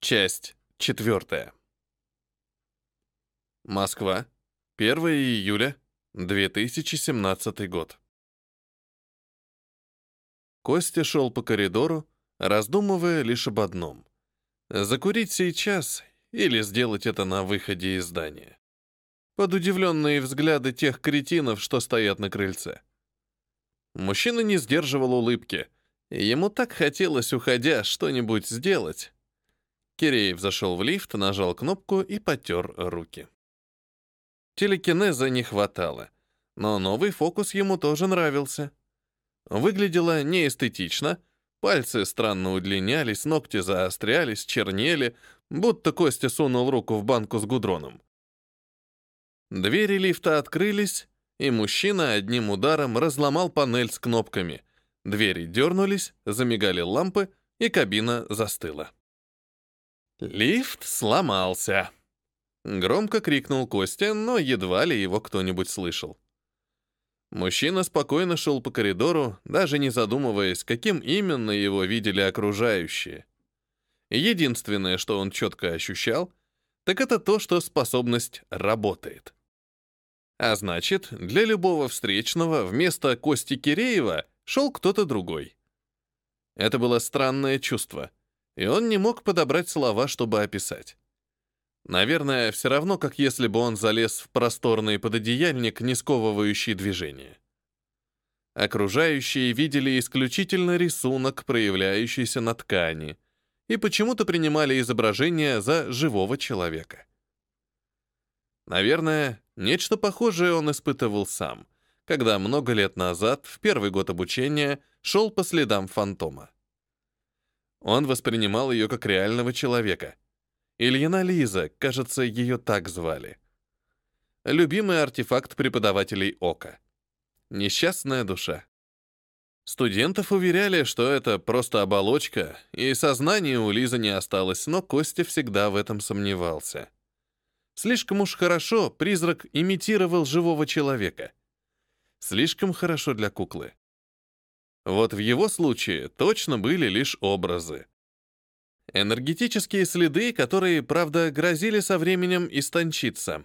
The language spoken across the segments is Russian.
Часть четвертая. Москва. 1 июля 2017 год. Костя шел по коридору, раздумывая лишь об одном. Закурить сейчас или сделать это на выходе из здания. Под удивленные взгляды тех кретинов, что стоят на крыльце. Мужчина не сдерживал улыбки. Ему так хотелось, уходя, что-нибудь сделать Киреев зашел в лифт, нажал кнопку и потер руки. Телекинеза не хватало, но новый фокус ему тоже нравился. Выглядело неэстетично, пальцы странно удлинялись, ногти заострялись, чернели, будто Костя сунул руку в банку с гудроном. Двери лифта открылись, и мужчина одним ударом разломал панель с кнопками. Двери дернулись, замигали лампы, и кабина застыла. Лифт сломался. Громко крикнул Костя, но едва ли его кто-нибудь слышал. Мужчина спокойно шел по коридору, даже не задумываясь, каким именно его видели окружающие. Единственное, что он четко ощущал, так это то, что способность работает. А значит, для любого встречного вместо Кости Киреева шел кто-то другой. Это было странное чувство — и он не мог подобрать слова, чтобы описать. Наверное, все равно, как если бы он залез в просторный пододеяльник, не сковывающий движение. Окружающие видели исключительно рисунок, проявляющийся на ткани, и почему-то принимали изображение за живого человека. Наверное, нечто похожее он испытывал сам, когда много лет назад, в первый год обучения, шел по следам фантома. Он воспринимал ее как реального человека. Ильина Лиза, кажется, ее так звали. Любимый артефакт преподавателей Ока. Несчастная душа. Студентов уверяли, что это просто оболочка, и сознания у Лизы не осталось, но Костя всегда в этом сомневался. Слишком уж хорошо призрак имитировал живого человека. Слишком хорошо для куклы. Вот в его случае точно были лишь образы. Энергетические следы, которые, правда, грозили со временем истончиться.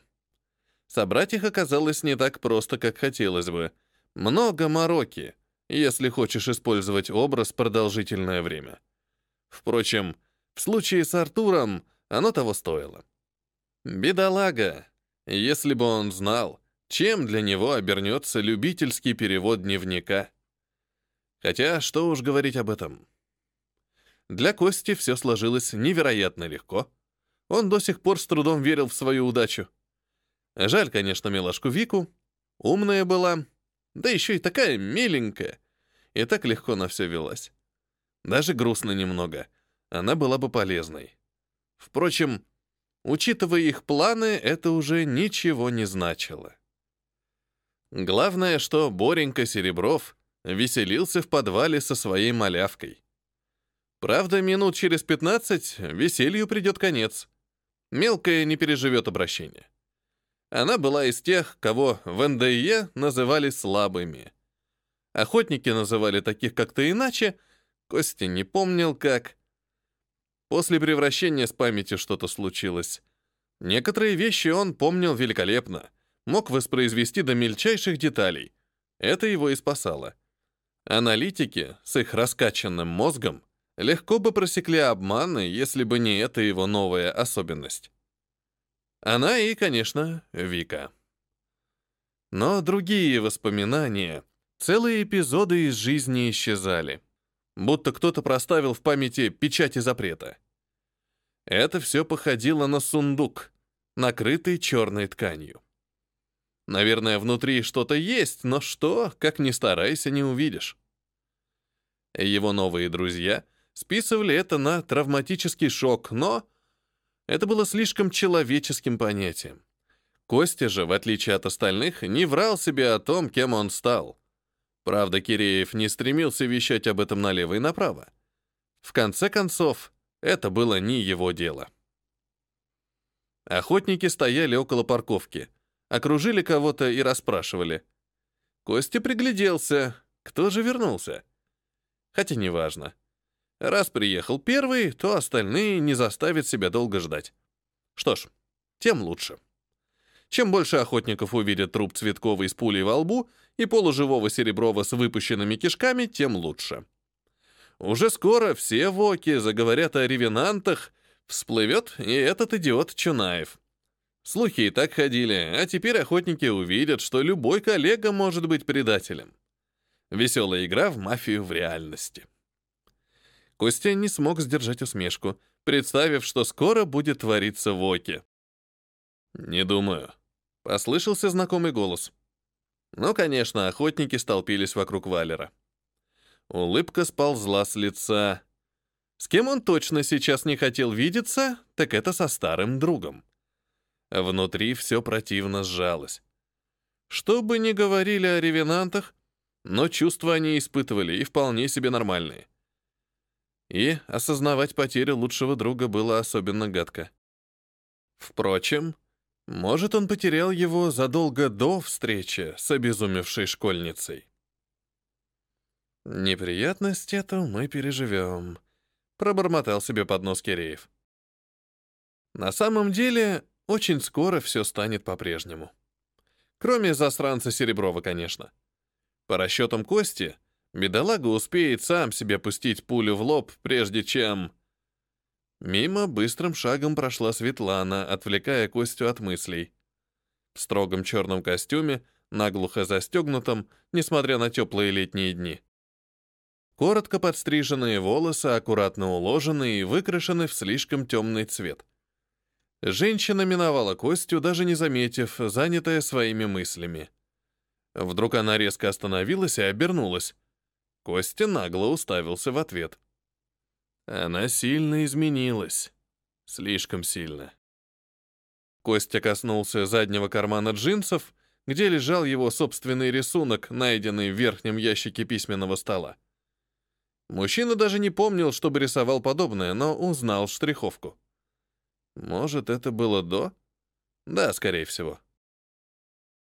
Собрать их оказалось не так просто, как хотелось бы. Много мороки, если хочешь использовать образ продолжительное время. Впрочем, в случае с Артуром оно того стоило. Бедолага, если бы он знал, чем для него обернется любительский перевод дневника. Хотя, что уж говорить об этом. Для Кости все сложилось невероятно легко. Он до сих пор с трудом верил в свою удачу. Жаль, конечно, милашку Вику. Умная была, да еще и такая миленькая. И так легко на все велась. Даже грустно немного. Она была бы полезной. Впрочем, учитывая их планы, это уже ничего не значило. Главное, что Боренька Серебров веселился в подвале со своей малявкой. Правда, минут через 15 веселью придет конец. Мелкая не переживет обращение. Она была из тех, кого в НДЕ называли слабыми. Охотники называли таких как-то иначе, Костя не помнил как. После превращения с памяти что-то случилось. Некоторые вещи он помнил великолепно, мог воспроизвести до мельчайших деталей. Это его и спасало. Аналитики с их раскачанным мозгом легко бы просекли обманы, если бы не эта его новая особенность. Она и, конечно, Вика. Но другие воспоминания, целые эпизоды из жизни исчезали. Будто кто-то проставил в памяти печати запрета. Это все походило на сундук, накрытый черной тканью. Наверное, внутри что-то есть, но что, как ни старайся, не увидишь. Его новые друзья списывали это на травматический шок, но это было слишком человеческим понятием. Костя же, в отличие от остальных, не врал себе о том, кем он стал. Правда, Киреев не стремился вещать об этом налево и направо. В конце концов, это было не его дело. Охотники стояли около парковки — окружили кого-то и расспрашивали. Костя пригляделся, кто же вернулся. Хотя неважно. Раз приехал первый, то остальные не заставят себя долго ждать. Что ж, тем лучше. Чем больше охотников увидят труп Цветковой с пулей во лбу и полуживого Сереброва с выпущенными кишками, тем лучше. Уже скоро все воки заговорят о ревенантах, всплывет и этот идиот Чунаев. Слухи и так ходили, а теперь охотники увидят, что любой коллега может быть предателем. Веселая игра в мафию в реальности. Костя не смог сдержать усмешку, представив, что скоро будет твориться в Оке. «Не думаю», — послышался знакомый голос. Ну, конечно, охотники столпились вокруг Валера. Улыбка сползла с лица. С кем он точно сейчас не хотел видеться, так это со старым другом. Внутри все противно сжалось. Что бы ни говорили о ревенантах, но чувства они испытывали и вполне себе нормальные. И осознавать потерю лучшего друга было особенно гадко. Впрочем, может, он потерял его задолго до встречи с обезумевшей школьницей. «Неприятность эту мы переживем», — пробормотал себе под нос Киреев. На самом деле, очень скоро все станет по-прежнему. Кроме засранца Сереброва, конечно. По расчетам Кости, бедолага успеет сам себе пустить пулю в лоб, прежде чем... Мимо быстрым шагом прошла Светлана, отвлекая Костю от мыслей. В строгом черном костюме, наглухо застегнутом, несмотря на теплые летние дни. Коротко подстриженные волосы аккуратно уложены и выкрашены в слишком темный цвет. Женщина миновала Костю, даже не заметив, занятая своими мыслями. Вдруг она резко остановилась и обернулась. Костя нагло уставился в ответ. Она сильно изменилась. Слишком сильно. Костя коснулся заднего кармана джинсов, где лежал его собственный рисунок, найденный в верхнем ящике письменного стола. Мужчина даже не помнил, чтобы рисовал подобное, но узнал штриховку. Может, это было до? Да, скорее всего.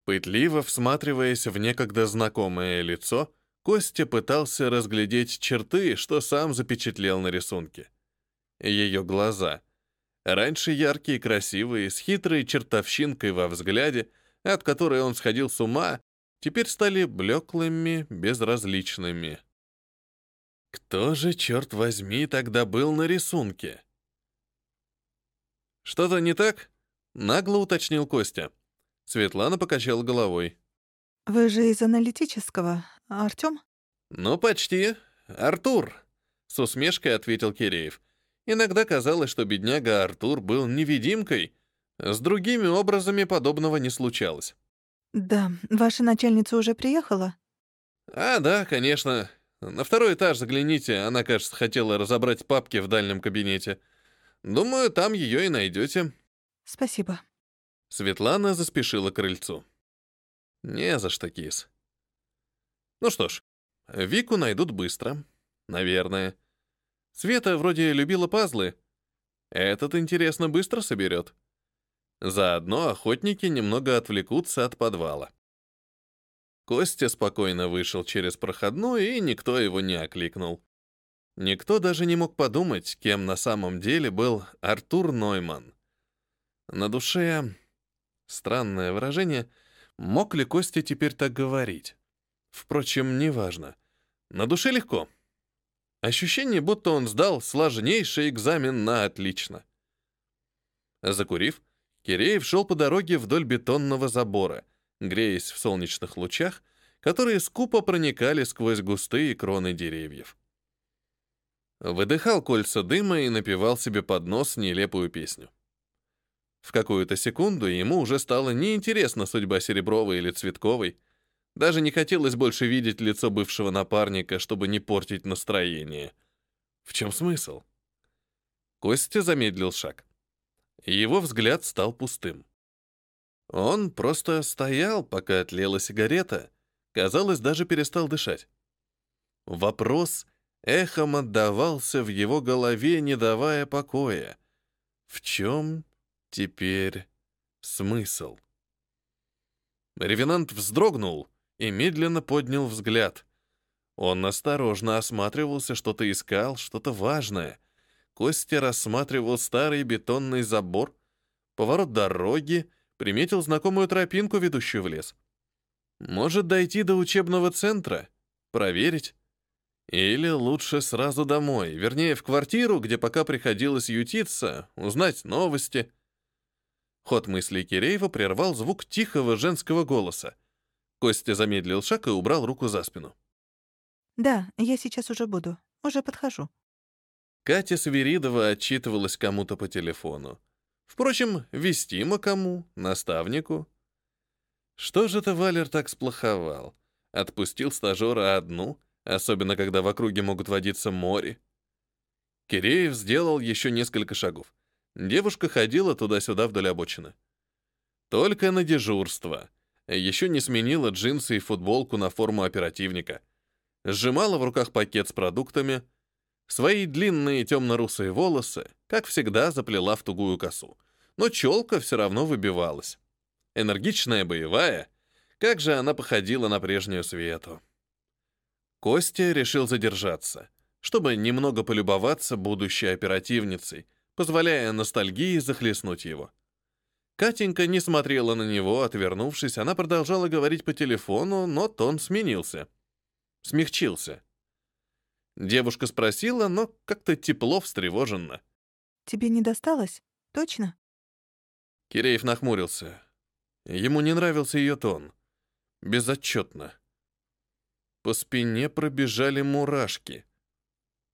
Пытливо всматриваясь в некогда знакомое лицо, Костя пытался разглядеть черты, что сам запечатлел на рисунке. Ее глаза. Раньше яркие красивые, с хитрой чертовщинкой во взгляде, от которой он сходил с ума, теперь стали блеклыми, безразличными. Кто же, черт возьми, тогда был на рисунке? «Что-то не так?» — нагло уточнил Костя. Светлана покачала головой. «Вы же из аналитического, Артём?» «Ну, почти. Артур», — с усмешкой ответил Киреев. Иногда казалось, что бедняга Артур был невидимкой. С другими образами подобного не случалось. «Да, ваша начальница уже приехала?» «А, да, конечно. На второй этаж загляните, она, кажется, хотела разобрать папки в дальнем кабинете. Думаю, там ее и найдете. Спасибо. Светлана заспешила к крыльцу. Не за что, кис. Ну что ж, Вику найдут быстро. Наверное. Света вроде любила пазлы. Этот, интересно, быстро соберет. Заодно охотники немного отвлекутся от подвала. Костя спокойно вышел через проходную, и никто его не окликнул. Никто даже не мог подумать, кем на самом деле был Артур Нойман. На душе... Странное выражение. Мог ли Костя теперь так говорить? Впрочем, неважно. На душе легко. Ощущение, будто он сдал сложнейший экзамен на отлично. Закурив, Киреев шел по дороге вдоль бетонного забора, греясь в солнечных лучах, которые скупо проникали сквозь густые кроны деревьев. Выдыхал кольца дыма и напевал себе под нос нелепую песню. В какую-то секунду ему уже стало неинтересна судьба Серебровой или Цветковой. Даже не хотелось больше видеть лицо бывшего напарника, чтобы не портить настроение. В чем смысл? Костя замедлил шаг. Его взгляд стал пустым. Он просто стоял, пока тлела сигарета. Казалось, даже перестал дышать. Вопрос эхом отдавался в его голове, не давая покоя. В чем теперь смысл? Ревенант вздрогнул и медленно поднял взгляд. Он осторожно осматривался, что-то искал, что-то важное. Костя рассматривал старый бетонный забор, поворот дороги, приметил знакомую тропинку, ведущую в лес. Может дойти до учебного центра, проверить. Или лучше сразу домой, вернее, в квартиру, где пока приходилось ютиться, узнать новости. Ход мыслей Киреева прервал звук тихого женского голоса. Костя замедлил шаг и убрал руку за спину. «Да, я сейчас уже буду. Уже подхожу». Катя Свиридова отчитывалась кому-то по телефону. Впрочем, вестимо кому, наставнику. Что же это Валер так сплоховал? Отпустил стажера одну, особенно когда в округе могут водиться море. Киреев сделал еще несколько шагов. Девушка ходила туда-сюда вдоль обочины. Только на дежурство. Еще не сменила джинсы и футболку на форму оперативника. Сжимала в руках пакет с продуктами. Свои длинные темно-русые волосы, как всегда, заплела в тугую косу. Но челка все равно выбивалась. Энергичная, боевая. Как же она походила на прежнюю Свету. Костя решил задержаться, чтобы немного полюбоваться будущей оперативницей, позволяя ностальгии захлестнуть его. Катенька не смотрела на него, отвернувшись, она продолжала говорить по телефону, но тон сменился. Смягчился. Девушка спросила, но как-то тепло, встревоженно. «Тебе не досталось? Точно?» Киреев нахмурился. Ему не нравился ее тон. Безотчетно. По спине пробежали мурашки.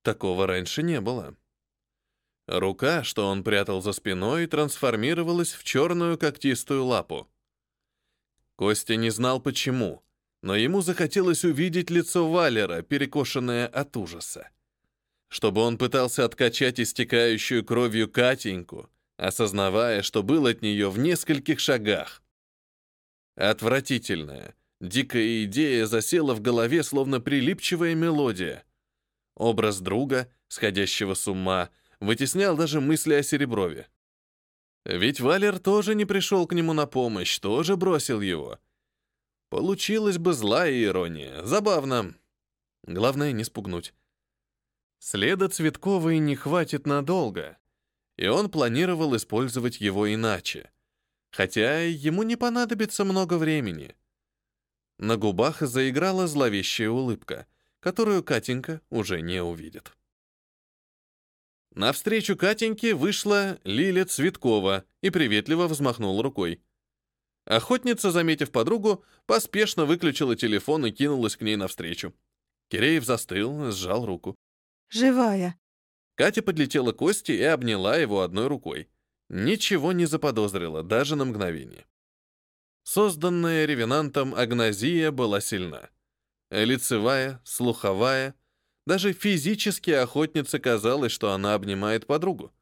Такого раньше не было. Рука, что он прятал за спиной, трансформировалась в черную когтистую лапу. Костя не знал почему, но ему захотелось увидеть лицо Валера, перекошенное от ужаса. Чтобы он пытался откачать истекающую кровью Катеньку, осознавая, что был от нее в нескольких шагах. Отвратительная, дикая идея засела в голове, словно прилипчивая мелодия. Образ друга, сходящего с ума, вытеснял даже мысли о Сереброве. Ведь Валер тоже не пришел к нему на помощь, тоже бросил его. Получилась бы злая ирония. Забавно. Главное, не спугнуть. Следа Цветковой не хватит надолго, и он планировал использовать его иначе. Хотя ему не понадобится много времени. На губах заиграла зловещая улыбка, которую Катенька уже не увидит. Навстречу Катеньке вышла Лиля Цветкова и приветливо взмахнула рукой. Охотница, заметив подругу, поспешно выключила телефон и кинулась к ней навстречу. Киреев застыл, сжал руку. «Живая!» Катя подлетела к Косте и обняла его одной рукой. Ничего не заподозрила, даже на мгновение. Созданная ревенантом агнозия была сильна. Лицевая, слуховая, даже физически охотнице казалось, что она обнимает подругу.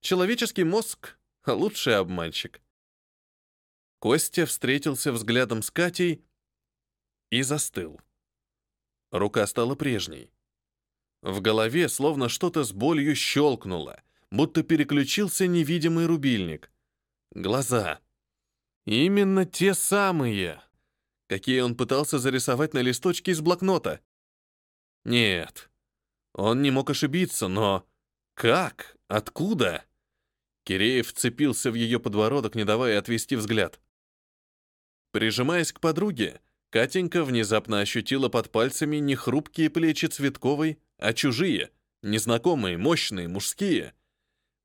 Человеческий мозг — лучший обманщик. Костя встретился взглядом с Катей и застыл. Рука стала прежней. В голове словно что-то с болью щелкнуло, будто переключился невидимый рубильник. Глаза. Именно те самые, какие он пытался зарисовать на листочке из блокнота. Нет, он не мог ошибиться, но... Как? Откуда? Киреев вцепился в ее подбородок, не давая отвести взгляд. Прижимаясь к подруге, Катенька внезапно ощутила под пальцами не хрупкие плечи Цветковой, а чужие, незнакомые, мощные, мужские.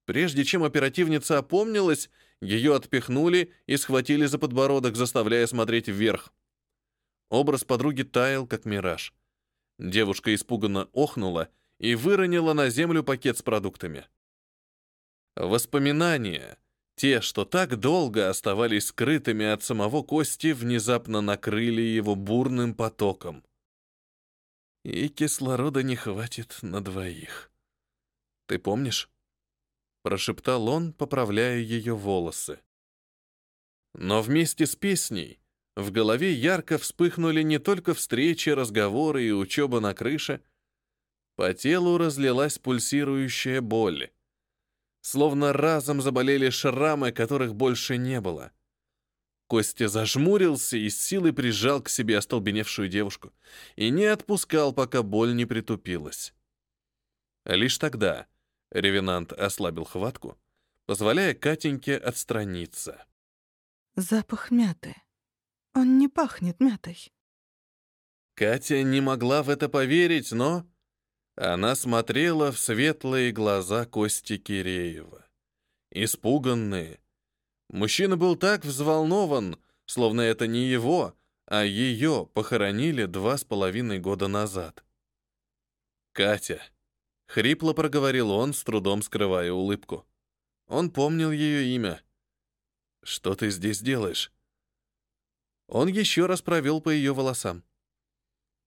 Прежде чем оперативница опомнилась, ее отпихнули и схватили за подбородок, заставляя смотреть вверх. Образ подруги таял, как мираж. Девушка испуганно охнула и выронила на землю пакет с продуктами. Воспоминания, те, что так долго оставались скрытыми от самого Кости, внезапно накрыли его бурным потоком. И кислорода не хватит на двоих. Ты помнишь? Прошептал он, поправляя ее волосы. Но вместе с песней в голове ярко вспыхнули не только встречи, разговоры и учеба на крыше. По телу разлилась пульсирующая боль. Словно разом заболели шрамы, которых больше не было. Костя зажмурился и с силой прижал к себе остолбеневшую девушку и не отпускал, пока боль не притупилась. Лишь тогда ревенант ослабил хватку, позволяя Катеньке отстраниться. Запах мяты. Он не пахнет мятой. Катя не могла в это поверить, но... Она смотрела в светлые глаза Кости Киреева. Испуганные. Мужчина был так взволнован, словно это не его, а ее похоронили два с половиной года назад. «Катя», — хрипло проговорил он, с трудом скрывая улыбку. Он помнил ее имя. «Что ты здесь делаешь?» Он еще раз провел по ее волосам.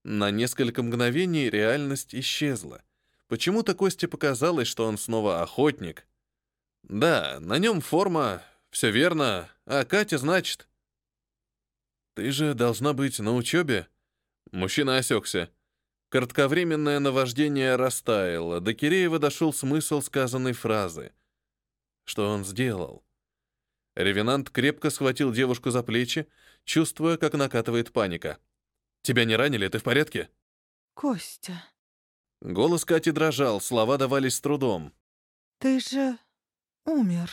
На несколько мгновений реальность исчезла. Почему-то Косте показалось, что он снова охотник. Да, на нем форма, все верно, а Катя, значит... Ты же должна быть на учебе. Мужчина осекся. Кратковременное наваждение растаяло, до Киреева дошел смысл сказанной фразы. Что он сделал? Ревенант крепко схватил девушку за плечи, чувствуя, как накатывает паника. Тебя не ранили? Ты в порядке?» «Костя...» Голос Кати дрожал, слова давались с трудом. «Ты же умер».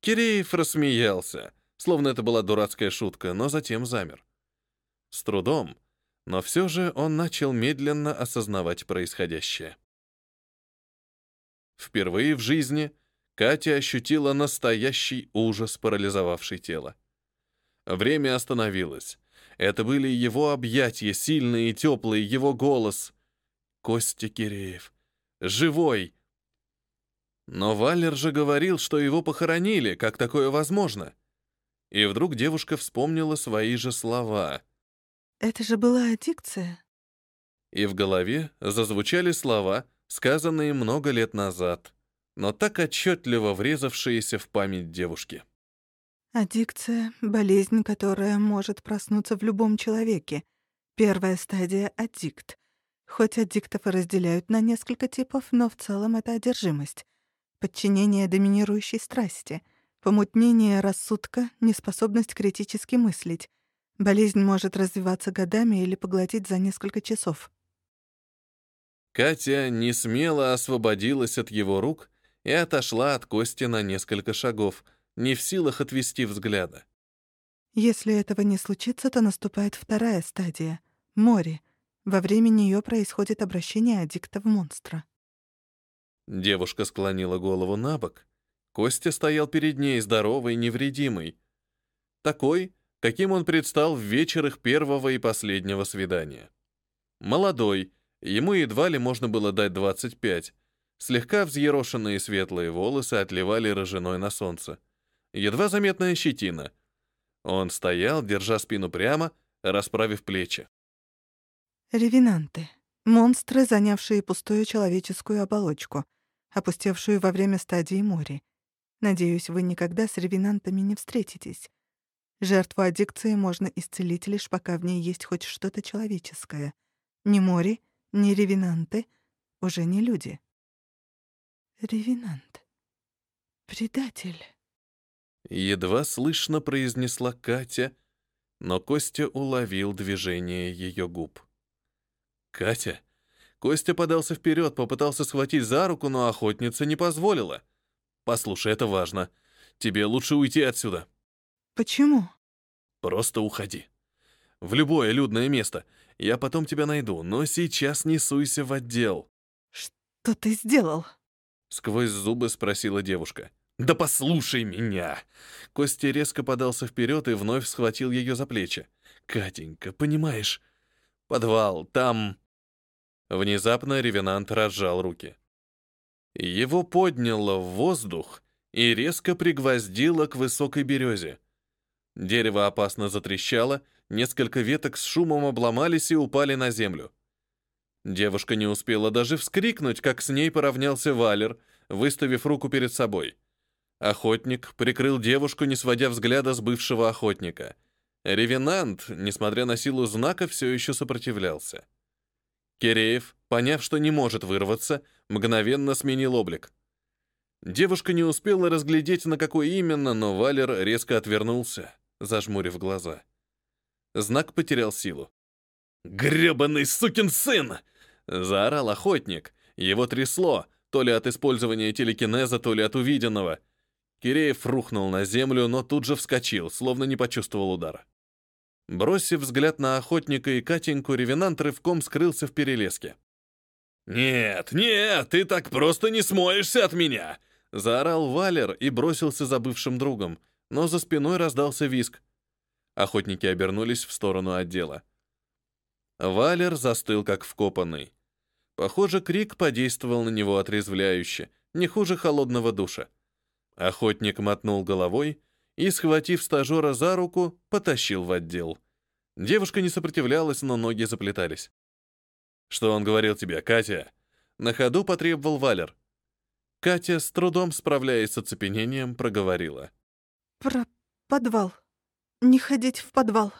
Киреев рассмеялся, словно это была дурацкая шутка, но затем замер. С трудом, но все же он начал медленно осознавать происходящее. Впервые в жизни Катя ощутила настоящий ужас, парализовавший тело. Время остановилось, это были его объятия, сильные и теплые, его голос. Костя Киреев. Живой. Но Валер же говорил, что его похоронили, как такое возможно. И вдруг девушка вспомнила свои же слова. «Это же была аддикция». И в голове зазвучали слова, сказанные много лет назад, но так отчетливо врезавшиеся в память девушки. Аддикция — болезнь, которая может проснуться в любом человеке. Первая стадия — аддикт. Хоть аддиктов и разделяют на несколько типов, но в целом это одержимость. Подчинение доминирующей страсти, помутнение рассудка, неспособность критически мыслить. Болезнь может развиваться годами или поглотить за несколько часов. Катя не смело освободилась от его рук и отошла от Кости на несколько шагов — не в силах отвести взгляда. Если этого не случится, то наступает вторая стадия — море. Во время нее происходит обращение аддикта в монстра. Девушка склонила голову на бок. Костя стоял перед ней, здоровый, невредимый. Такой, каким он предстал в вечер их первого и последнего свидания. Молодой, ему едва ли можно было дать 25. Слегка взъерошенные светлые волосы отливали рыжиной на солнце едва заметная щетина. Он стоял, держа спину прямо, расправив плечи. Ревенанты. Монстры, занявшие пустую человеческую оболочку, опустевшую во время стадии мори. Надеюсь, вы никогда с ревенантами не встретитесь. Жертву аддикции можно исцелить лишь пока в ней есть хоть что-то человеческое. Ни мори, ни ревенанты уже не люди. Ревенант. Предатель. Едва слышно произнесла Катя, но Костя уловил движение ее губ. «Катя!» Костя подался вперед, попытался схватить за руку, но охотница не позволила. «Послушай, это важно. Тебе лучше уйти отсюда». «Почему?» «Просто уходи. В любое людное место. Я потом тебя найду, но сейчас не суйся в отдел». «Что ты сделал?» Сквозь зубы спросила девушка. «Да послушай меня!» Костя резко подался вперед и вновь схватил ее за плечи. «Катенька, понимаешь? Подвал, там...» Внезапно ревенант разжал руки. Его подняло в воздух и резко пригвоздило к высокой березе. Дерево опасно затрещало, несколько веток с шумом обломались и упали на землю. Девушка не успела даже вскрикнуть, как с ней поравнялся Валер, выставив руку перед собой — Охотник прикрыл девушку, не сводя взгляда с бывшего охотника. Ревенант, несмотря на силу знака, все еще сопротивлялся. Киреев, поняв, что не может вырваться, мгновенно сменил облик. Девушка не успела разглядеть, на какой именно, но Валер резко отвернулся. зажмурив глаза. Знак потерял силу. «Грёбаный сукин сын!» — заорал охотник. Его трясло, то ли от использования телекинеза, то ли от увиденного. Киреев рухнул на землю, но тут же вскочил, словно не почувствовал удара. Бросив взгляд на охотника и Катеньку, ревенант рывком скрылся в перелеске. «Нет, нет, ты так просто не смоешься от меня!» Заорал Валер и бросился за бывшим другом, но за спиной раздался виск. Охотники обернулись в сторону отдела. Валер застыл, как вкопанный. Похоже, крик подействовал на него отрезвляюще, не хуже холодного душа. Охотник мотнул головой и, схватив стажера за руку, потащил в отдел. Девушка не сопротивлялась, но ноги заплетались. «Что он говорил тебе, Катя?» На ходу потребовал Валер. Катя, с трудом справляясь с оцепенением, проговорила. «Про подвал. Не ходить в подвал».